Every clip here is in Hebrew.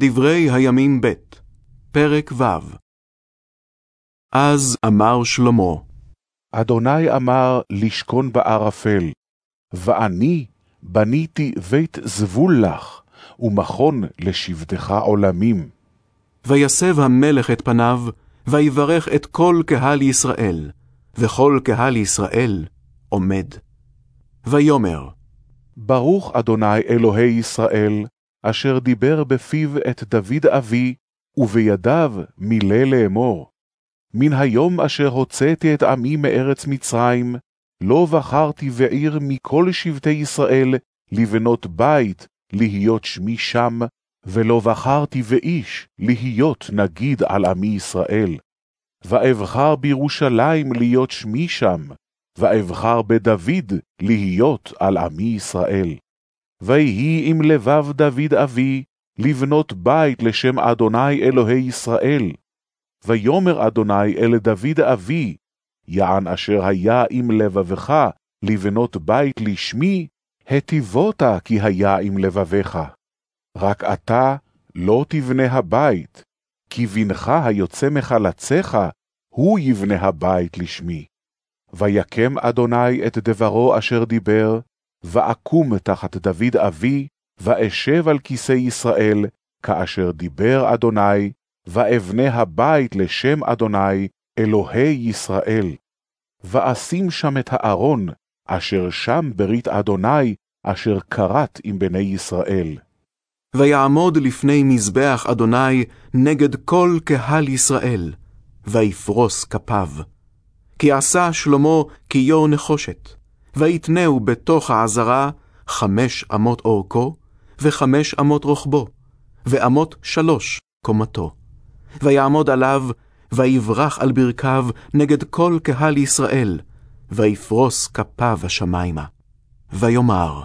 דברי הימים ב', פרק ו' אז אמר שלמה, אדוני אמר לשכון בערפל, ואני בניתי בית זבול לך, ומכון לשבטך עולמים. ויסב המלך את פניו, ויברך את כל קהל ישראל, וכל קהל ישראל עומד. ויאמר, ברוך אדוני אלוהי ישראל, אשר דיבר בפיו את דוד אבי, ובידיו מילא לאמור. מן היום אשר הוצאתי את עמי מארץ מצרים, לא בחרתי בעיר מכל שבטי ישראל לבנות בית, להיות שמי שם, ולא בחרתי באיש להיות נגיד על עמי ישראל. ואבחר בירושלים להיות שמי שם, ואבחר בדוד להיות על עמי ישראל. ויהי עם לבב דוד אבי, לבנות בית לשם אדוני אלוהי ישראל. ויאמר אדוני אל דוד אבי, יען אשר היה עם לבבך לבנות בית לשמי, היטיבות כי היה עם לבביך. רק אתה לא תבנה הבית, כי בנך היוצא מחלציך, הוא יבנה הבית לשמי. ויקם אדוני את דברו אשר דיבר, ואקום תחת דוד אבי, ואשב על כיסא ישראל, כאשר דיבר אדוני, ואבנה הבית לשם אדוני, אלוהי ישראל. ואשים שם את הארון, אשר שם ברית אדוני, אשר כרת עם בני ישראל. ויעמוד לפני מזבח אדוני נגד כל קהל ישראל, ויפרוס כפיו. כי עשה שלמה כיור נחושת, ויתנהו בתוך העזרה חמש אמות אורכו, וחמש אמות רוחבו, ואמות שלוש קומתו. ויעמוד עליו, ויברח על ברכיו נגד כל קהל ישראל, ויפרוס כפיו השמיימה. ויאמר,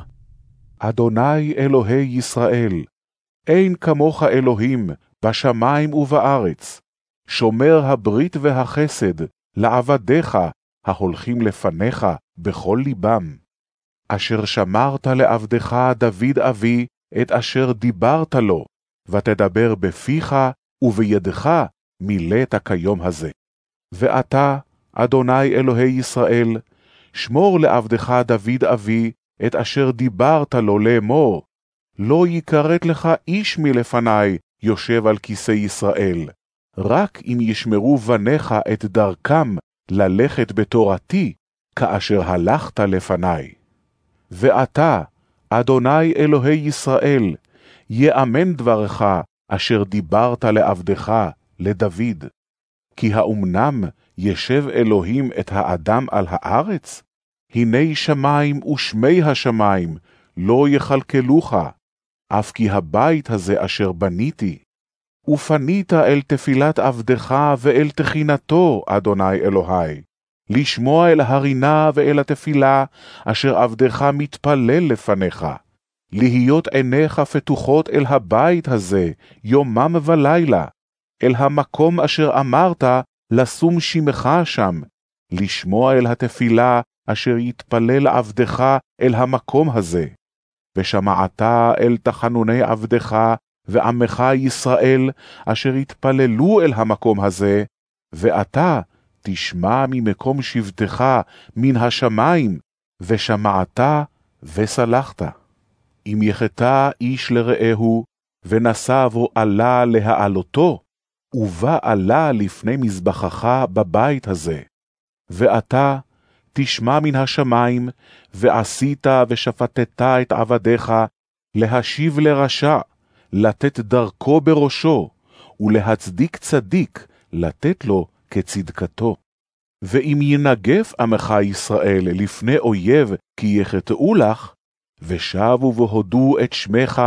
אדוני אלוהי ישראל, אין כמוך אלוהים בשמיים ובארץ, שומר הברית והחסד לעבדיך ההולכים לפניך בכל ליבם. אשר שמרת לעבדך דוד אבי את אשר דיברת לו, ותדבר בפיך ובידך מילאת כיום הזה. ועתה, אדוני אלוהי ישראל, שמור לעבדך דוד אבי את אשר דיברת לו לאמור, לא יכרת לך איש מלפני יושב על כיסא ישראל, רק אם ישמרו בניך את דרכם ללכת בתורתי, כאשר הלכת לפני. ועתה, אדוני אלוהי ישראל, יאמן דברך אשר דיברת לעבדך, לדוד. כי האומנם ישב אלוהים את האדם על הארץ? הנה שמים ושמי השמיים לא יכלכלוך, אף כי הבית הזה אשר בניתי. ופנית אל תפילת עבדך ואל תחינתו, אדוני אלוהי, לשמוע אל הרינה ואל התפילה, אשר עבדך מתפלל לפניך, להיות עיניך פתוחות אל הבית הזה, יומם ולילה, אל המקום אשר אמרת, לשום שמך שם, לשמוע אל התפילה, אשר יתפלל עבדך אל המקום הזה. ושמעת אל תחנוני עבדך, ועמך ישראל, אשר יתפללו אל המקום הזה, ואתה תשמע ממקום שבטך מן השמיים, ושמעת וסלחת. אם יחטא איש לרעהו, ונשא בו עלה להעלותו, ובא עלה לפני מזבחך בבית הזה. ואתה תשמע מן השמיים, ועשית ושפטת את עבדיך, להשיב לרשע, לתת דרכו בראשו, ולהצדיק צדיק, לתת לו כצדקתו. ואם ינגף עמך ישראל לפני אויב כי יחטאו לך, ושבו והודו את שמך,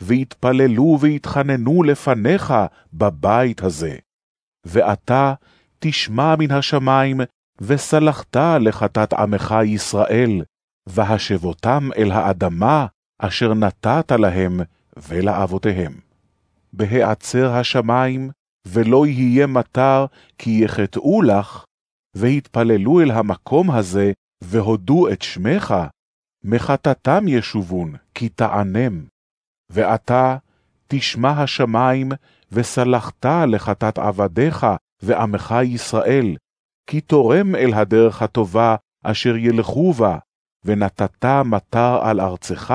והתפללו והתחננו לפניך בבית הזה. ואתה תשמע מן השמיים, וסלחת לחטאת עמך ישראל, והשבותם אל האדמה אשר נתת להם ולאבותיהם. בהיעצר השמיים, ולא יהיה מטר, כי יחטאו לך, והתפללו אל המקום הזה, והודו את שמך, מחטאתם ישובון, כי תענם. ועתה תשמע השמיים, וסלחת לחטאת עבדיך ועמך ישראל, כי תורם אל הדרך הטובה אשר ילכו בה, ונתת מטר על ארצך,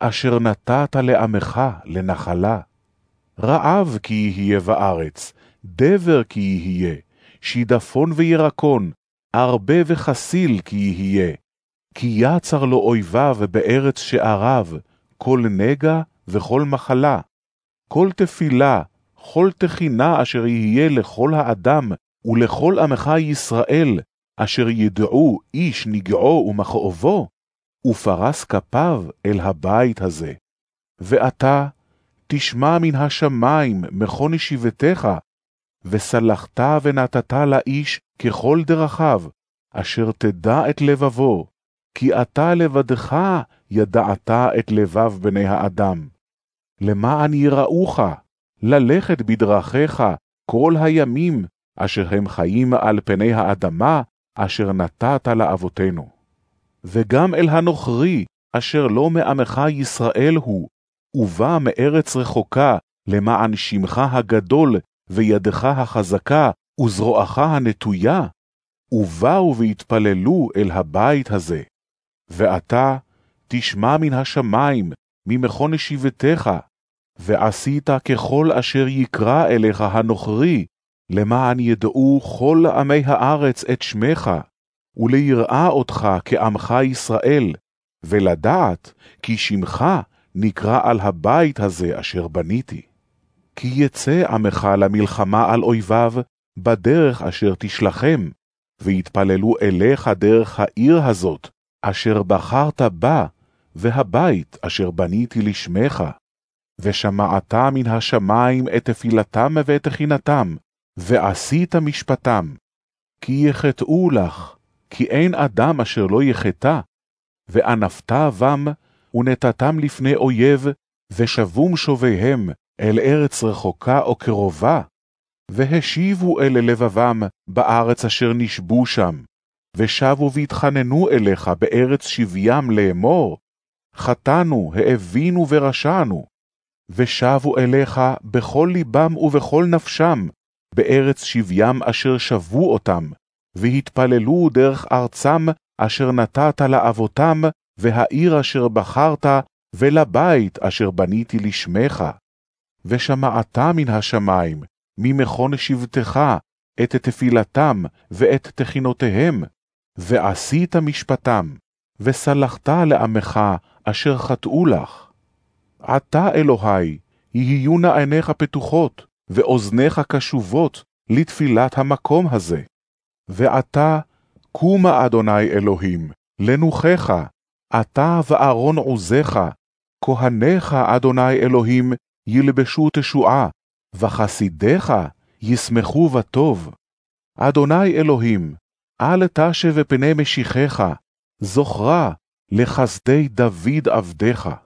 אשר נתת לעמך לנחלה. רעב כי יהיה בארץ, דבר כי יהיה, שידפון וירקון, ארבה וחסיל כי יהיה. כי יצר לו אויביו בארץ שעריו, כל נגע וכל מחלה. כל תפילה, כל תחינה אשר יהיה לכל האדם ולכל עמך ישראל, אשר ידעו איש נגעו ומכאובו, ופרס כפיו אל הבית הזה. ואתה תשמע מן השמיים מכון ישיבתך, וסלחת ונתת לאיש ככל דרכיו, אשר תדע את לבבו, כי אתה לבדך ידעת את לבב בני האדם. למען יראוך, ללכת בדרכיך כל הימים אשר הם חיים על פני האדמה, אשר נתת לאבותינו. וגם אל הנוכרי, אשר לא מעמך ישראל הוא, ובא מארץ רחוקה, למען שמך הגדול, וידך החזקה, וזרועך הנטויה, ובאו והתפללו אל הבית הזה. ואתה תשמע מן השמיים, ממכון ישיבתך, ועשית ככל אשר יקרא אליך הנוכרי, למען ידעו כל עמי הארץ את שמך, וליראה אותך כעמך ישראל, ולדעת כי שמך נקרא על הבית הזה אשר בניתי. כי יצא עמך למלחמה על אויביו, בדרך אשר תשלחם, ויתפללו אליך דרך העיר הזאת, אשר בחרת בה, והבית אשר בניתי לשמך. ושמעת מן השמיים את תפילתם ואת תחינתם, ועשית משפטם. כי יחטאו לך, כי אין אדם אשר לא יחטא, וענפת בם, ונתתם לפני אויב, ושבום שוביהם אל ארץ רחוקה או קרובה, והשיבו אלה לבבם בארץ אשר נשבו שם, ושבו והתחננו אליך בארץ שבים לאמור, חטאנו, האבינו ורשענו, ושבו אליך בכל ליבם ובכל נפשם, בארץ שבים אשר שבו אותם, והתפללו דרך ארצם אשר נתת לאבותם, והעיר אשר בחרת, ולבית אשר בניתי לשמך. ושמעת מן השמיים, ממכון שבטך, את תפילתם ואת תחינותיהם, ועשית משפטם, וסלחת לעמך אשר חטאו לך. עתה, אלוהי, יהיו נא עיניך פתוחות, ואוזניך קשובות לתפילת המקום הזה. ועתה, קומה אדוני אלוהים, לנוחך, אתה וארון עוזך, כהניך, אדוני אלוהים, ילבשו תשועה, וחסידיך ישמחו בטוב. אדוני אלוהים, אל תשב פני משיחך, זוכרה לחסדי דוד עבדך.